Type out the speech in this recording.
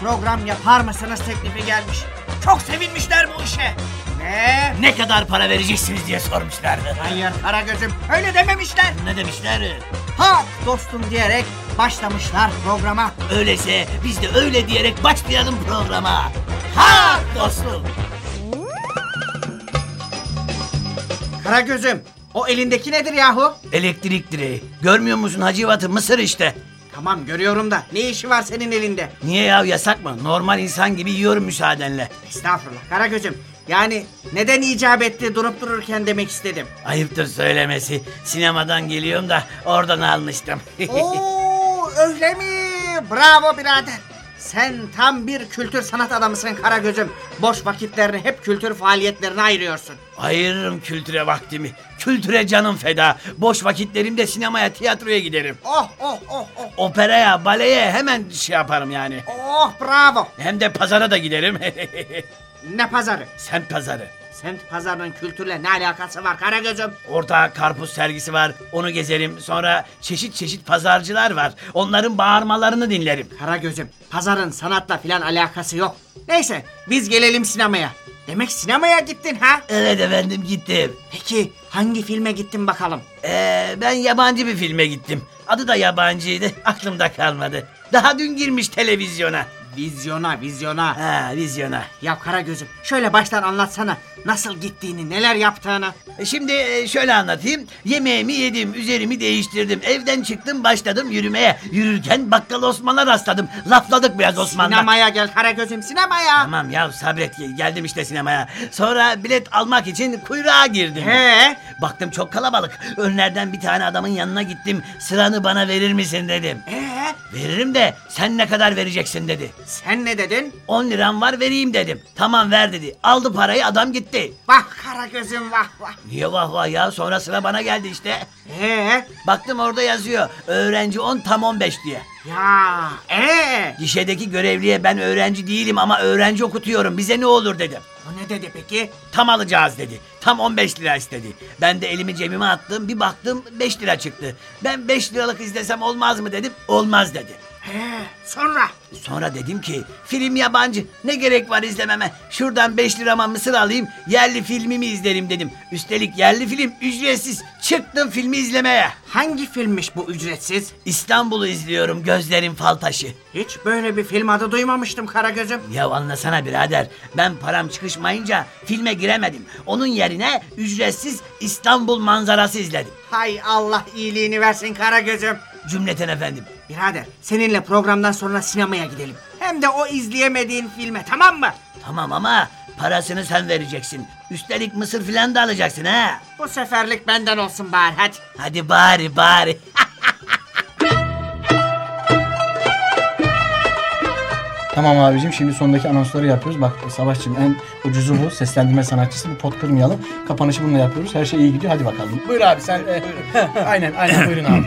program yapar mısınız teklifi gelmiş. Çok sevinmişler bu işe. Ve Ne kadar para vereceksiniz diye sormuşlardı. hayır Karagöz'üm öyle dememişler. Ne demişler? Ha dostum diyerek başlamışlar programa. Öyleyse biz de öyle diyerek başlayalım programa. Ha dostum. Karagöz'üm o elindeki nedir yahu? Elektrik direği. Görmüyor musun Hacivat'ı? Mısır işte. Tamam görüyorum da ne işi var senin elinde? Niye ya yasak mı? Normal insan gibi yiyorum müsaadenle. Estağfurullah Karagöz'üm. Yani neden icap etti durup dururken demek istedim. Ayıptır söylemesi. Sinemadan geliyorum da oradan almıştım. Oo öyle mi? Bravo birader. Sen tam bir kültür sanat adamısın Karagöz'üm. Boş vakitlerini hep kültür faaliyetlerine ayırıyorsun. Ayırırım kültüre vaktimi. Kültüre canım feda. Boş vakitlerimde sinemaya, tiyatroya giderim. Oh oh oh oh. Operaya, baleye hemen şey yaparım yani. Oh bravo. Hem de pazara da giderim. Ne pazarı? Sen pazarı. Sent pazarının kültürle ne alakası var Karagöz'üm? Orada karpuz sergisi var. Onu gezerim. Sonra çeşit çeşit pazarcılar var. Onların bağırmalarını dinlerim. Karagöz'üm pazarın sanatla filan alakası yok. Neyse biz gelelim sinemaya. Demek sinemaya gittin ha? Evet efendim gittim. Peki hangi filme gittin bakalım? Ee, ben yabancı bir filme gittim. Adı da yabancıydı. Aklımda kalmadı. Daha dün girmiş televizyona. Vizyona vizyona. Ha vizyona. Ya Karagöz'üm şöyle baştan anlatsana. Nasıl gittiğini neler yaptığını. E, Şimdi e, şöyle anlatayım. Yemeğimi yedim, üzerimi değiştirdim. Evden çıktım, başladım yürümeye. Yürürken bakkal Osman'a rastladım. Lafladık biraz Osman'la. Sinemaya gel Karagöz'üm sinemaya. Tamam ya sabret geldim işte sinemaya. Sonra bilet almak için kuyruğa girdim. He? Baktım çok kalabalık. Önlerden bir tane adamın yanına gittim. Sıranı bana verir misin dedim. Veririm de sen ne kadar vereceksin dedi. sen ne dedin? 10 liram var vereyim dedim. Tamam ver dedi. Aldı parayı adam gitti. Vah Karagöz'üm vah vah. Niye vah vah ya sonra sıra bana geldi işte. Ee, Baktım orada yazıyor. Öğrenci 10 tam 15 diye. Ya ee. Gişedeki görevliye ben öğrenci değilim ama öğrenci okutuyorum. Bize ne olur dedim. O ne dedi peki? Tam alacağız dedi. Tam 15 lira istedi. Ben de elimi cebime attım. Bir baktım 5 lira çıktı. Ben 5 liralık izlesem olmaz mı dedim. Olmaz dedi. He, sonra? Sonra dedim ki film yabancı ne gerek var izlememe. Şuradan 5 lirama mısır alayım yerli filmimi izlerim dedim. Üstelik yerli film ücretsiz. Çıktım filmi izlemeye. Hangi filmmiş bu ücretsiz? İstanbul'u izliyorum gözlerim fal taşı. Hiç böyle bir film adı duymamıştım Karagöz'üm. Ya anlasana birader ben param çıkışmayınca filme giremedim. Onun yerine ücretsiz İstanbul manzarası izledim. Hay Allah iyiliğini versin Karagöz'üm. Cümleten efendim. Birader seninle programdan sonra sinemaya gidelim. Hem de o izleyemediğin filme tamam mı? Tamam ama parasını sen vereceksin. Üstelik mısır filan da alacaksın ha. Bu seferlik benden olsun bari hadi. Hadi bari bari. Tamam abicim şimdi sondaki anonsları yapıyoruz. Bak Savaşçım en ucuzu bu. Seslendirme sanatçısı. Bir pot kırmayalım. Kapanışı bununla yapıyoruz. Her şey iyi gidiyor. Hadi bakalım. Buyur abi sen. e, aynen aynen buyurun abi.